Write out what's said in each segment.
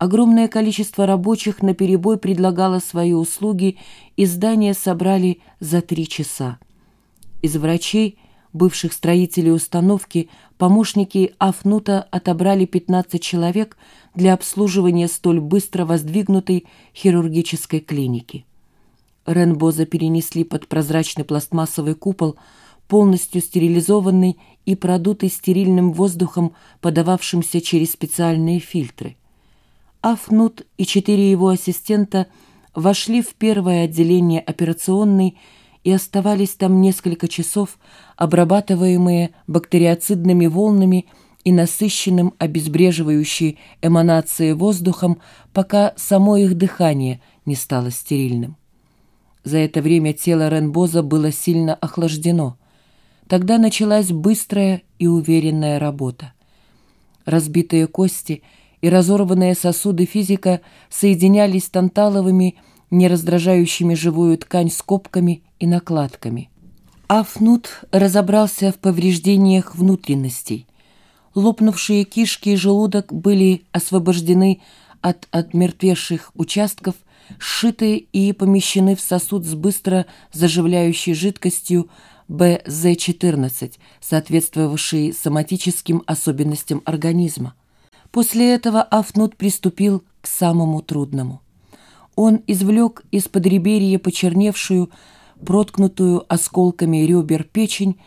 Огромное количество рабочих наперебой предлагало свои услуги, и здание собрали за три часа. Из врачей, бывших строителей установки, помощники Афнута отобрали 15 человек для обслуживания столь быстро воздвигнутой хирургической клиники. Ренбоза перенесли под прозрачный пластмассовый купол, полностью стерилизованный и продутый стерильным воздухом, подававшимся через специальные фильтры. Афнут и четыре его ассистента вошли в первое отделение операционной и оставались там несколько часов, обрабатываемые бактериоцидными волнами и насыщенным обезбреживающей эманацией воздухом, пока само их дыхание не стало стерильным. За это время тело Ренбоза было сильно охлаждено. Тогда началась быстрая и уверенная работа. Разбитые кости – и разорванные сосуды физика соединялись танталовыми, не раздражающими живую ткань скобками и накладками. Афнут разобрался в повреждениях внутренностей. Лопнувшие кишки и желудок были освобождены от отмертвевших участков, сшиты и помещены в сосуд с быстро заживляющей жидкостью БЗ-14, соответствовавшей соматическим особенностям организма. После этого Афнут приступил к самому трудному. Он извлек из-под реберья почерневшую, проткнутую осколками ребер печень,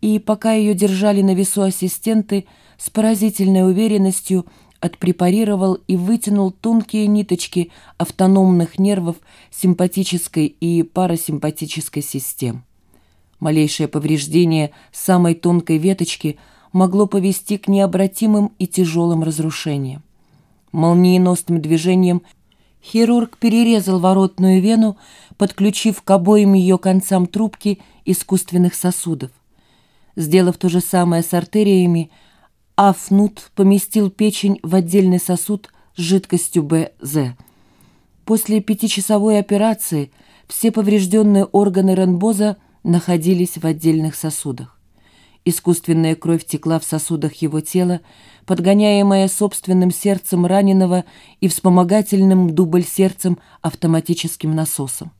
и пока ее держали на весу ассистенты, с поразительной уверенностью отпрепарировал и вытянул тонкие ниточки автономных нервов симпатической и парасимпатической систем. Малейшее повреждение самой тонкой веточки – могло повести к необратимым и тяжелым разрушениям. Молниеносным движением хирург перерезал воротную вену, подключив к обоим ее концам трубки искусственных сосудов. Сделав то же самое с артериями, Афнут поместил печень в отдельный сосуд с жидкостью БЗ. После пятичасовой операции все поврежденные органы Ренбоза находились в отдельных сосудах. Искусственная кровь текла в сосудах его тела, подгоняемая собственным сердцем раненого и вспомогательным дубль-сердцем автоматическим насосом.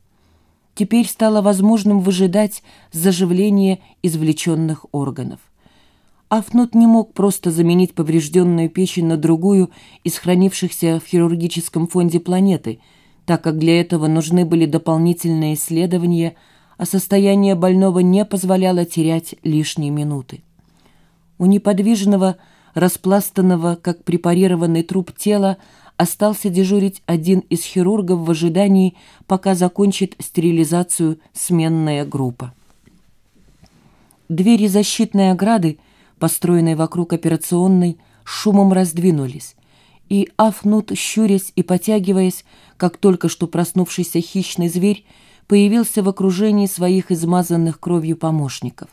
Теперь стало возможным выжидать заживление извлеченных органов. Афнут не мог просто заменить поврежденную печень на другую из хранившихся в хирургическом фонде планеты, так как для этого нужны были дополнительные исследования – а состояние больного не позволяло терять лишние минуты. У неподвижного, распластанного, как препарированный труп тела, остался дежурить один из хирургов в ожидании, пока закончит стерилизацию сменная группа. Двери защитной ограды, построенной вокруг операционной, шумом раздвинулись, и Афнут, щурясь и потягиваясь, как только что проснувшийся хищный зверь, появился в окружении своих измазанных кровью помощников.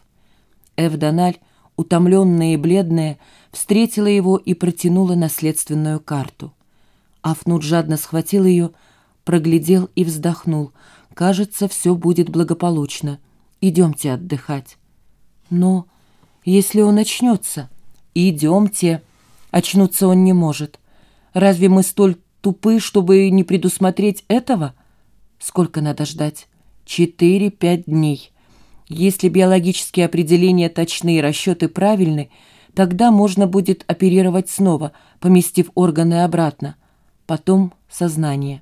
Эвдональ, утомленная и бледная, встретила его и протянула наследственную карту. Афнут жадно схватил ее, проглядел и вздохнул. «Кажется, все будет благополучно. Идемте отдыхать». «Но если он очнется...» «Идемте». Очнуться он не может. Разве мы столь тупы, чтобы не предусмотреть этого?» Сколько надо ждать? Четыре-пять дней. Если биологические определения точны и расчеты правильны, тогда можно будет оперировать снова, поместив органы обратно. Потом сознание.